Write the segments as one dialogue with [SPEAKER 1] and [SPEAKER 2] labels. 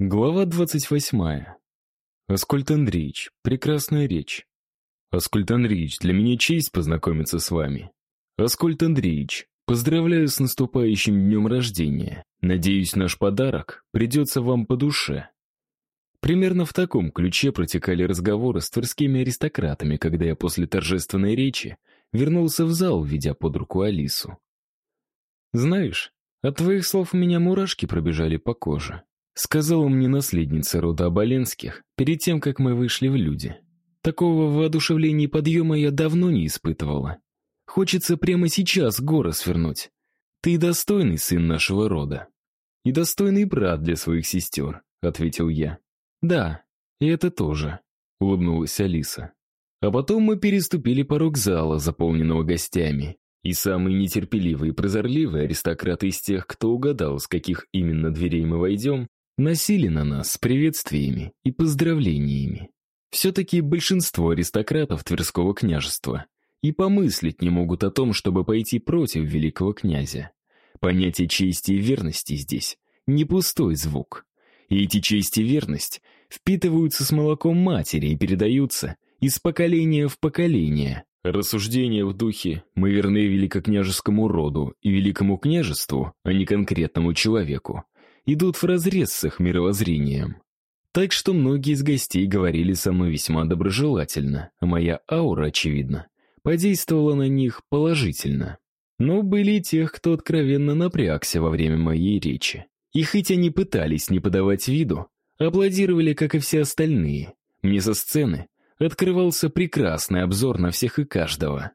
[SPEAKER 1] Глава двадцать восьмая. Аскольд Андреевич, прекрасная речь. Аскольд Андреевич, для меня честь познакомиться с вами. Аскольд Андреевич, поздравляю с наступающим днем рождения. Надеюсь, наш подарок придется вам по душе. Примерно в таком ключе протекали разговоры с тверскими аристократами, когда я после торжественной речи вернулся в зал, ведя под руку Алису. Знаешь, от твоих слов у меня мурашки пробежали по коже сказала мне наследница рода Оболенских перед тем, как мы вышли в люди. Такого воодушевления и подъема я давно не испытывала. Хочется прямо сейчас горы свернуть. Ты достойный сын нашего рода. И достойный брат для своих сестер, ответил я. Да, и это тоже, улыбнулась Алиса. А потом мы переступили порог зала, заполненного гостями. И самые нетерпеливые и прозорливые аристократы из тех, кто угадал, с каких именно дверей мы войдем, носили на нас с приветствиями и поздравлениями. Все-таки большинство аристократов Тверского княжества и помыслить не могут о том, чтобы пойти против великого князя. Понятие чести и верности здесь не пустой звук. И эти честь и верность впитываются с молоком матери и передаются из поколения в поколение. Рассуждения в духе «мы верны великокняжескому роду и великому княжеству, а не конкретному человеку» идут вразрез с их мировоззрением. Так что многие из гостей говорили со мной весьма доброжелательно, а моя аура, очевидно, подействовала на них положительно. Но были и тех, кто откровенно напрягся во время моей речи. И хоть они пытались не подавать виду, аплодировали, как и все остальные. Мне со сцены открывался прекрасный обзор на всех и каждого.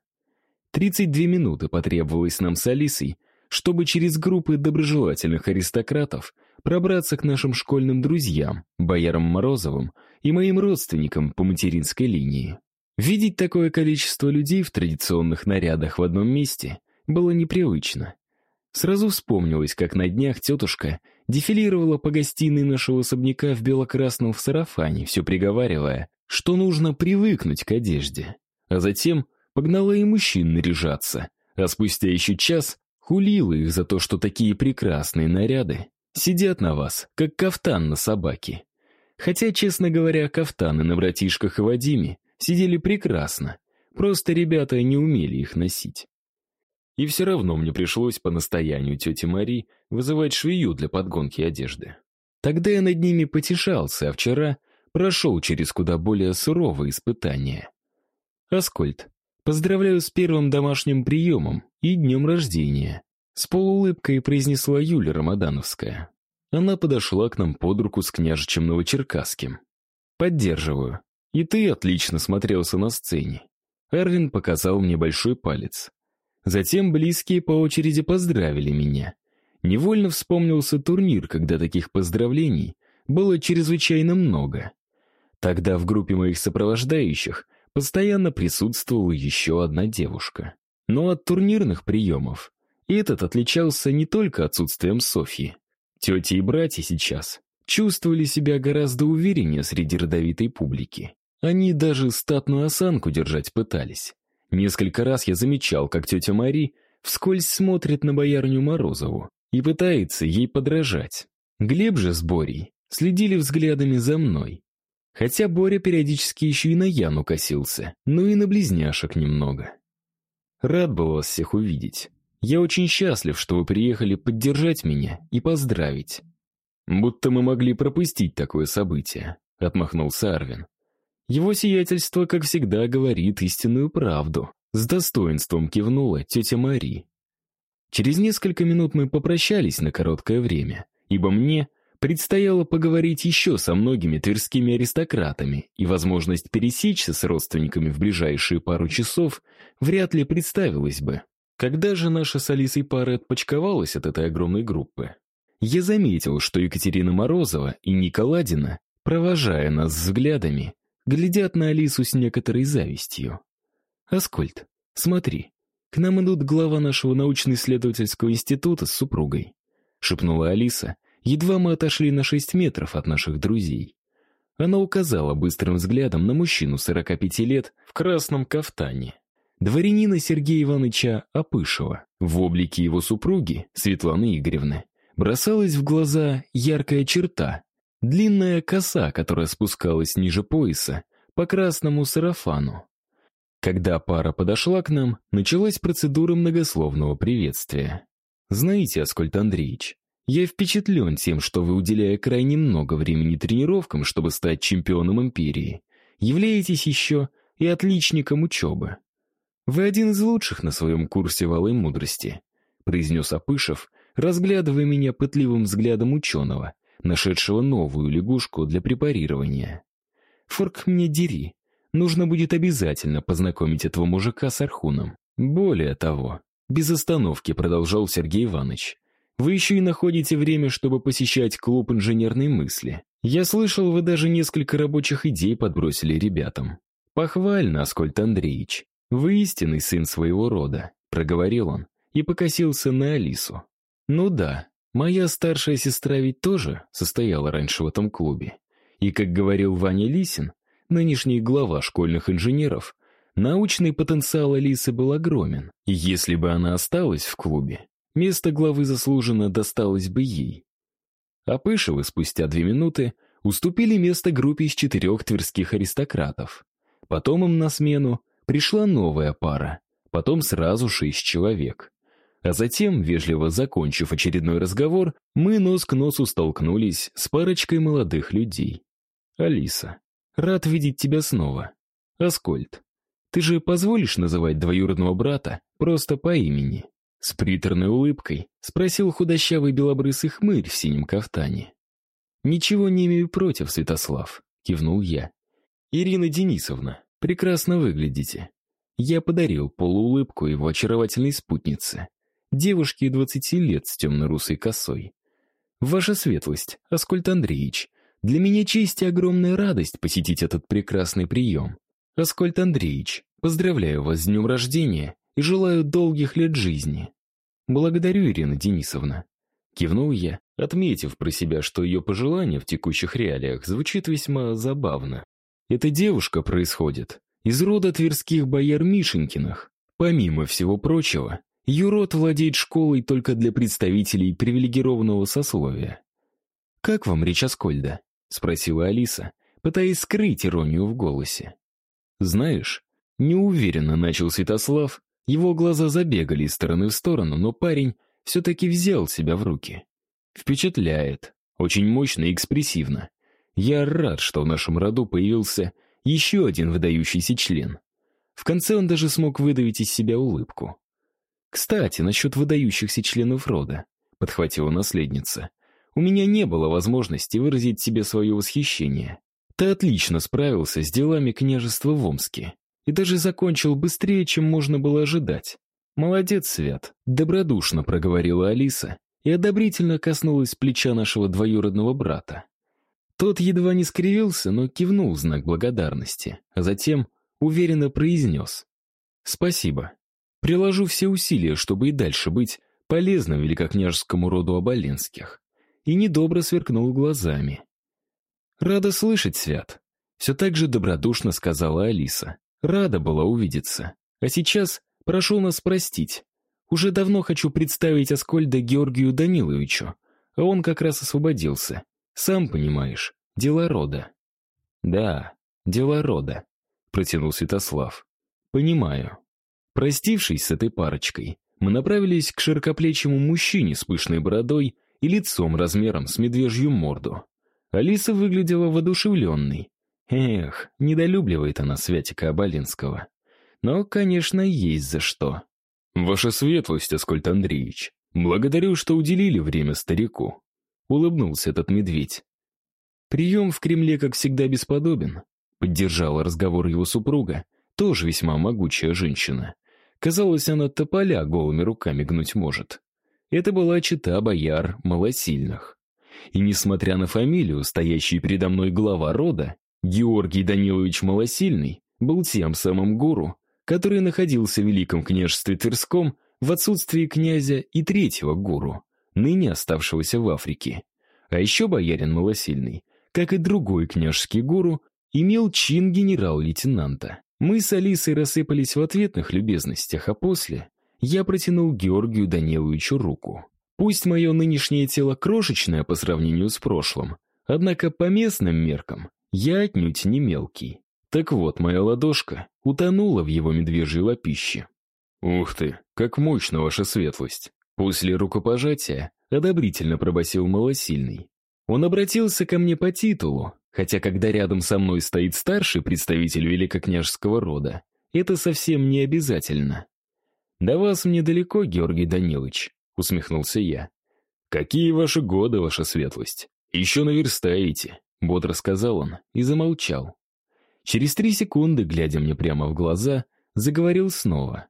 [SPEAKER 1] 32 минуты потребовалось нам с Алисой, чтобы через группы доброжелательных аристократов пробраться к нашим школьным друзьям, боярам Морозовым и моим родственникам по материнской линии. Видеть такое количество людей в традиционных нарядах в одном месте было непривычно. Сразу вспомнилось, как на днях тетушка дефилировала по гостиной нашего особняка в бело-красном в сарафане, все приговаривая, что нужно привыкнуть к одежде. А затем погнала и мужчин наряжаться, а спустя еще час хулила их за то, что такие прекрасные наряды сидят на вас, как кафтан на собаке. Хотя, честно говоря, кафтаны на братишках и Вадиме сидели прекрасно, просто ребята не умели их носить. И все равно мне пришлось по настоянию тети Мари вызывать швею для подгонки одежды. Тогда я над ними потешался, а вчера прошел через куда более суровые испытания. Аскольд, Поздравляю с первым домашним приемом и днем рождения. С полуулыбкой произнесла Юля Рамадановская. Она подошла к нам под руку с княжичем Новочеркасским. Поддерживаю. И ты отлично смотрелся на сцене. Эрвин показал мне большой палец. Затем близкие по очереди поздравили меня. Невольно вспомнился турнир, когда таких поздравлений было чрезвычайно много. Тогда в группе моих сопровождающих постоянно присутствовала еще одна девушка. Но от турнирных приемов этот отличался не только отсутствием Софьи. Тети и братья сейчас чувствовали себя гораздо увереннее среди родовитой публики. Они даже статную осанку держать пытались. Несколько раз я замечал, как тетя Мари вскользь смотрит на боярню Морозову и пытается ей подражать. Глеб же с Борей следили взглядами за мной, Хотя Боря периодически еще и на Яну косился, но и на близняшек немного. Рад был вас всех увидеть. Я очень счастлив, что вы приехали поддержать меня и поздравить. Будто мы могли пропустить такое событие, отмахнулся Арвин. Его сиятельство, как всегда, говорит истинную правду. С достоинством кивнула тетя Мари. Через несколько минут мы попрощались на короткое время, ибо мне Предстояло поговорить еще со многими тверскими аристократами, и возможность пересечься с родственниками в ближайшие пару часов вряд ли представилась бы. Когда же наша с Алисой пара отпочковалась от этой огромной группы, я заметил, что Екатерина Морозова и Ника Ладина, провожая нас взглядами, глядят на Алису с некоторой завистью. «Аскольд, смотри, к нам идут глава нашего научно-исследовательского института с супругой», шепнула Алиса, Едва мы отошли на шесть метров от наших друзей. Она указала быстрым взглядом на мужчину 45 лет в красном кафтане. Дворянина Сергея Ивановича Апышева. В облике его супруги, Светланы Игоревны, бросалась в глаза яркая черта. длинная коса, которая спускалась ниже пояса, по красному сарафану. Когда пара подошла к нам, началась процедура многословного приветствия. «Знаете, Аскольд Андреевич, я впечатлен тем, что вы, уделяя крайне много времени тренировкам, чтобы стать чемпионом империи, являетесь еще и отличником учебы. Вы один из лучших на своем курсе валой мудрости», произнес Апышев, разглядывая меня пытливым взглядом ученого, нашедшего новую лягушку для препарирования. «Форк мне дери, Нужно будет обязательно познакомить этого мужика с Архуном. Более того, без остановки продолжал Сергей Иванович. Вы еще и находите время, чтобы посещать клуб инженерной мысли. Я слышал, вы даже несколько рабочих идей подбросили ребятам. Похвально, Аскольд Андреевич. Вы истинный сын своего рода, проговорил он и покосился на Алису. Ну да, моя старшая сестра ведь тоже состояла раньше в этом клубе. И, как говорил Ваня Лисин, нынешний глава школьных инженеров, научный потенциал Алисы был огромен, и если бы она осталась в клубе, место главы заслуженно досталось бы ей. А Пышевы спустя две минуты уступили место группе из четырех тверских аристократов. Потом им на смену пришла новая пара, потом сразу шесть человек. А затем, вежливо закончив очередной разговор, мы нос к носу столкнулись с парочкой молодых людей. Алиса. Рад видеть тебя снова. Аскольд, ты же позволишь называть двоюродного брата просто по имени?» С приторной улыбкой спросил худощавый белобрысый хмырь в синем кафтане. «Ничего не имею против, Святослав», — кивнул я. «Ирина Денисовна, прекрасно выглядите». Я подарил полуулыбку его очаровательной спутнице, девушке двадцати лет с темно-русой косой. «Ваша светлость, Аскольд Андреевич, для меня честь и огромная радость посетить этот прекрасный прием. Аскольд Андреевич, поздравляю вас с днем рождения и желаю долгих лет жизни. Благодарю, Ирина Денисовна. Кивнул я, отметив про себя, что ее пожелание в текущих реалиях звучит весьма забавно. Эта девушка происходит из рода тверских бояр Мишенькиных. Помимо всего прочего, ее род владеет школой только для представителей привилегированного сословия. «Как вам речь Аскольда?» спросила Алиса, пытаясь скрыть иронию в голосе. Знаешь, неуверенно начал Святослав, его глаза забегали из стороны в сторону, но парень все-таки взял себя в руки. Впечатляет, очень мощно и экспрессивно. Я рад, что в нашем роду появился еще один выдающийся член. В конце он даже смог выдавить из себя улыбку. «Кстати, насчет выдающихся членов рода», — подхватила наследница у меня не было возможности выразить себе свое восхищение. Ты отлично справился с делами княжества в Омске и даже закончил быстрее, чем можно было ожидать. Молодец, Свят, добродушно проговорила Алиса и одобрительно коснулась плеча нашего двоюродного брата. Тот едва не скривился, но кивнул в знак благодарности, а затем уверенно произнес. «Спасибо. Приложу все усилия, чтобы и дальше быть полезным великокняжескому роду Оболенских и недобро сверкнул глазами. «Рада слышать, Свят», — все так же добродушно сказала Алиса. Рада была увидеться. А сейчас прошу нас простить. Уже давно хочу представить Аскольда Георгию Даниловичу, а он как раз освободился. Сам понимаешь, дела рода. Да, дела рода, протянул Святослав. Понимаю. Простившись с этой парочкой, мы направились к широкоплечему мужчине с пышной бородой и лицом размером с медвежью морду. Алиса выглядела воодушевленной. Эх, недолюбливает она Святика Абалинского. Но, конечно, есть за что. «Ваша светлость, Аскольд Андреевич, благодарю, что уделили время старику», — улыбнулся этот медведь. «Прием в Кремле, как всегда, бесподобен», — поддержала разговор его супруга, тоже весьма могучая женщина. Казалось, она тополя голыми руками гнуть может. Это была чита бояр малосильных. И несмотря на фамилию, стоящий передо мной глава рода, Георгий Данилович Малосильный был тем самым гуру, который находился в Великом княжестве Тверском в отсутствии князя и третьего гуру, ныне оставшегося в Африке. А еще боярин Малосильный, как и другой княжеский гуру, имел чин генерал-лейтенанта. Мы с Алисой рассыпались в ответных любезностях, а после я протянул Георгию Даниловичу руку. Пусть мое нынешнее тело крошечное по сравнению с прошлым, Однако по местным меркам я отнюдь не мелкий. Так вот, моя ладошка утонула в его медвежьей лапище. «Ух ты, как мощно ваша светлость!» После рукопожатия одобрительно пробасил малосильный. Он обратился ко мне по титулу, хотя когда рядом со мной стоит старший представитель великокняжеского рода, это совсем не обязательно. «До вас мне далеко, Георгий Данилович», — усмехнулся я. «Какие ваши годы, ваша светлость? Еще наверстаете», — бодро сказал он и замолчал. Через три секунды, глядя мне прямо в глаза, заговорил снова.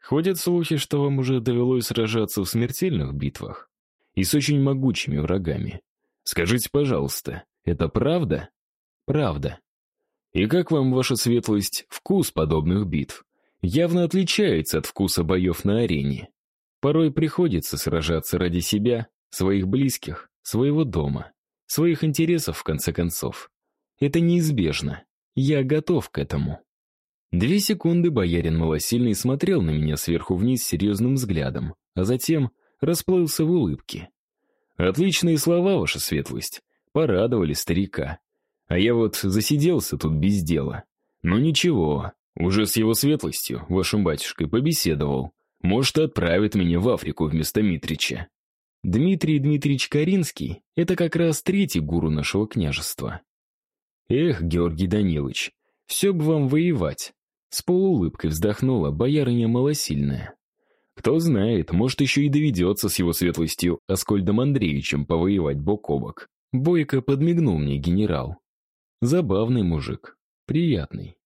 [SPEAKER 1] «Ходят слухи, что вам уже довелось сражаться в смертельных битвах и с очень могучими врагами. Скажите, пожалуйста, это правда?» «Правда», и как вам, ваша светлость, вкус подобных битв? Явно отличается от вкуса боев на арене. Порой приходится сражаться ради себя, своих близких, своего дома, своих интересов, в конце концов. Это неизбежно. Я готов к этому. Две секунды боярин малосильный смотрел на меня сверху вниз серьезным взглядом, а затем расплылся в улыбке. «Отличные слова, ваша светлость. Порадовали старика. А я вот засиделся тут без дела. Но ну ничего, уже с его светлостью, вашим батюшкой, побеседовал. Может, отправит меня в Африку вместо Митрича. Дмитрий Дмитриевич Каринский — это как раз третий гуру нашего княжества. Эх, Георгий Данилович, все бы вам воевать. С полуулыбкой вздохнула боярыня малосильная. Кто знает, может, еще и доведется с его светлостью Аскольдом Андреевичем повоевать бок о бок. Бойко подмигнул мне генерал. Забавный мужик. Приятный.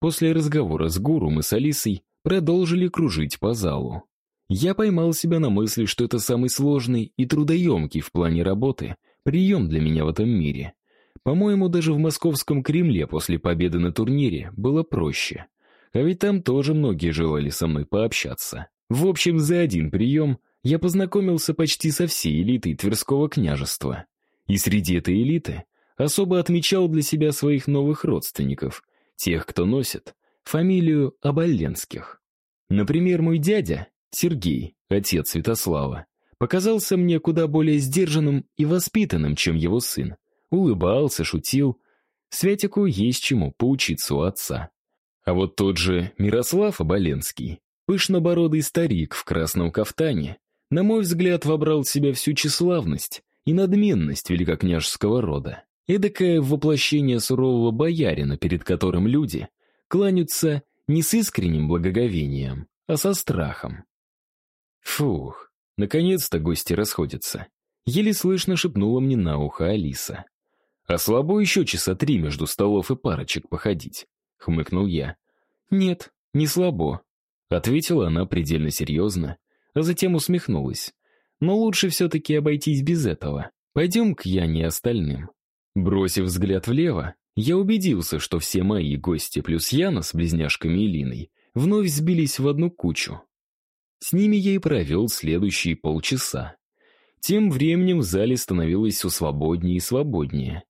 [SPEAKER 1] После разговора с гуру мы с Алисой продолжили кружить по залу. Я поймал себя на мысли, что это самый сложный и трудоемкий в плане работы прием для меня в этом мире. По-моему, даже в московском Кремле после победы на турнире было проще. А ведь там тоже многие желали со мной пообщаться. В общем, за один прием я познакомился почти со всей элитой Тверского княжества. И среди этой элиты особо отмечал для себя своих новых родственников, тех, кто носит фамилию Оболенских. Например, мой дядя, Сергей, отец Святослава, показался мне куда более сдержанным и воспитанным, чем его сын. Улыбался, шутил. Святику есть чему поучиться у отца. А вот тот же Мирослав Оболенский, пышнобородый старик в красном кафтане, на мой взгляд, вобрал в себя всю тщеславность и надменность великокняжеского рода. Эдакое воплощение сурового боярина, перед которым люди кланяются не с искренним благоговением, а со страхом. Фух, наконец-то гости расходятся. Еле слышно шепнула мне на ухо Алиса. «А слабо еще часа три между столов и парочек походить», — хмыкнул я. «Нет, не слабо», — ответила она предельно серьезно, а затем усмехнулась. «Но лучше все-таки обойтись без этого. Пойдем к Яне и остальным. Бросив взгляд влево, я убедился, что все мои гости плюс Яна с близняшками и Линой вновь сбились в одну кучу. С ними я и провел следующие полчаса. Тем временем в зале становилось все свободнее и свободнее,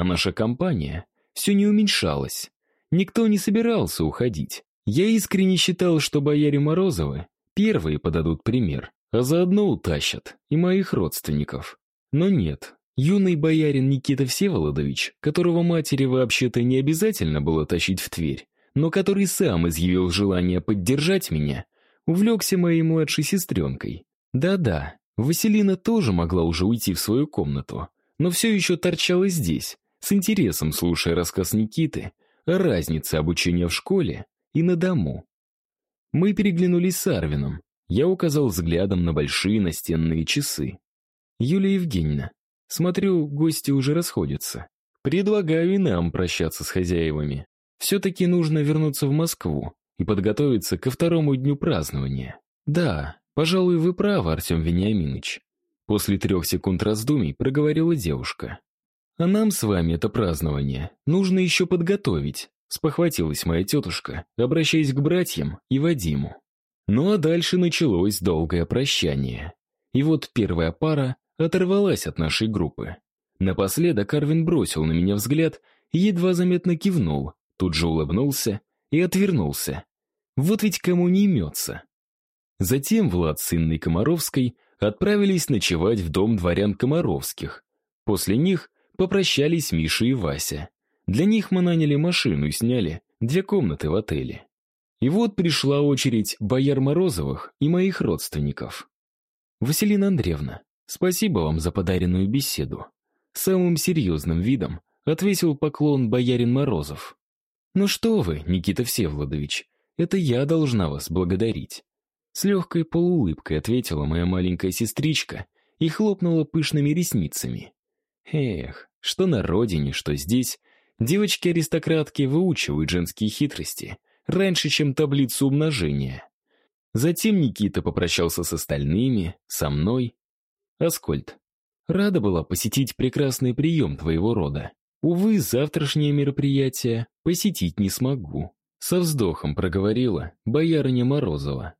[SPEAKER 1] а наша компания все не уменьшалась. Никто не собирался уходить. Я искренне считал, что бояре Морозовы первые подадут пример, а заодно утащат и моих родственников. Но нет, Юный боярин Никита Всеволодович, которого матери вообще-то не обязательно было тащить в Тверь, но который сам изъявил желание поддержать меня, увлекся моей младшей сестренкой. Да-да, Василина тоже могла уже уйти в свою комнату, но все еще торчала здесь, с интересом слушая рассказ Никиты о разнице обучения в школе и на дому. Мы переглянулись с Арвином. Я указал взглядом на большие настенные часы. «Юлия Евгеньевна, Смотрю, гости уже расходятся. Предлагаю и нам прощаться с хозяевами. Все-таки нужно вернуться в Москву и подготовиться ко второму дню празднования. Да, пожалуй, вы правы, Артем Вениаминович. После трех секунд раздумий проговорила девушка. А нам с вами это празднование нужно еще подготовить, спохватилась моя тетушка, обращаясь к братьям и Вадиму. Ну а дальше началось долгое прощание. И вот первая пара оторвалась от нашей группы. Напоследок Карвин бросил на меня взгляд и едва заметно кивнул, тут же улыбнулся и отвернулся. Вот ведь кому не имется. Затем Влад с Инной Комаровской отправились ночевать в дом дворян Комаровских. После них попрощались Миша и Вася. Для них мы наняли машину и сняли две комнаты в отеле. И вот пришла очередь бояр Морозовых и моих родственников. «Василина Андреевна, спасибо вам за подаренную беседу». Самым серьезным видом отвесил поклон боярин Морозов. «Ну что вы, Никита Всеволодович, это я должна вас благодарить». С легкой полуулыбкой ответила моя маленькая сестричка и хлопнула пышными ресницами. Эх, что на родине, что здесь, девочки-аристократки выучивают женские хитрости раньше, чем таблицу умножения. Затем Никита попрощался с остальными, со мной. «Аскольд, рада была посетить прекрасный прием твоего рода. Увы, завтрашнее мероприятие посетить не смогу», со вздохом проговорила боярыня Морозова.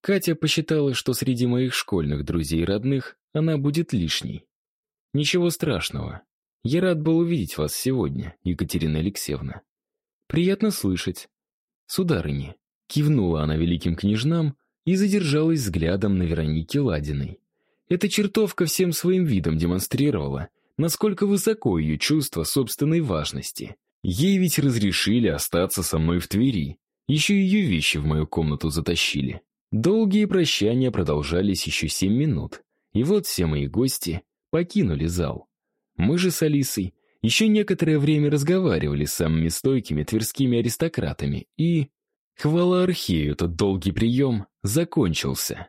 [SPEAKER 1] Катя посчитала, что среди моих школьных друзей и родных она будет лишней. Ничего страшного. Я рад был увидеть вас сегодня, Екатерина Алексеевна. Приятно слышать. Сударыни, кивнула она великим княжнам и задержалась взглядом на Веронике Ладиной. Эта чертовка всем своим видом демонстрировала, насколько высоко ее чувство собственной важности. Ей ведь разрешили остаться со мной в Твери, еще ее вещи в мою комнату затащили. Долгие прощания продолжались еще семь минут, и вот все мои гости покинули зал. Мы же с Алисой еще некоторое время разговаривали с самыми стойкими тверскими аристократами, и... Хвала Архею, тот долгий прием закончился.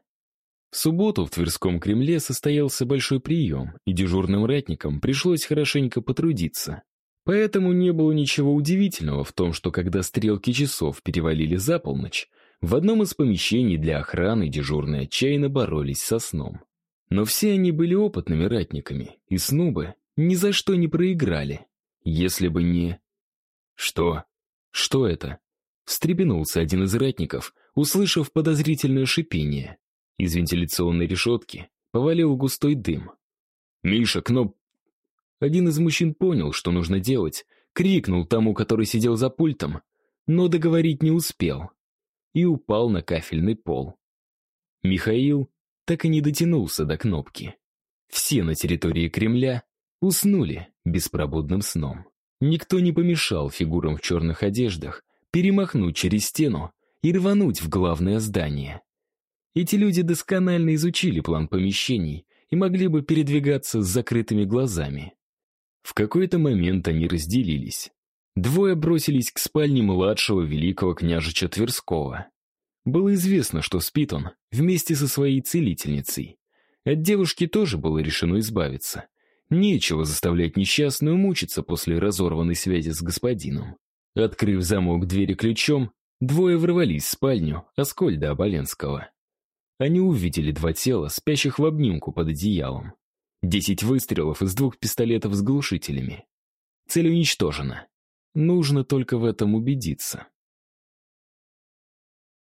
[SPEAKER 1] В субботу в Тверском Кремле состоялся большой прием, и дежурным ратникам пришлось хорошенько потрудиться. Поэтому не было ничего удивительного в том, что когда стрелки часов перевалили за полночь, в одном из помещений для охраны дежурные отчаянно боролись со сном. Но все они были опытными ратниками, и снубы ни за что не проиграли. Если бы не... Что? Что это? Встрепенулся один из ратников, услышав подозрительное шипение. Из вентиляционной решетки повалил густой дым. «Миша, кноп...» Один из мужчин понял, что нужно делать, крикнул тому, который сидел за пультом, но договорить не успел и упал на кафельный пол. Михаил так и не дотянулся до кнопки. Все на территории Кремля уснули беспробудным сном. Никто не помешал фигурам в черных одеждах перемахнуть через стену и рвануть в главное здание. Эти люди досконально изучили план помещений и могли бы передвигаться с закрытыми глазами. В какой-то момент они разделились. Двое бросились к спальне младшего великого княжича Тверского. Было известно, что спит он вместе со своей целительницей. От девушки тоже было решено избавиться. Нечего заставлять несчастную мучиться после разорванной связи с господином. Открыв замок двери ключом, двое ворвались в спальню Аскольда Оболенского. Они увидели два тела, спящих в обнимку под одеялом. Десять выстрелов из двух пистолетов с глушителями. Цель уничтожена. Нужно только в этом убедиться.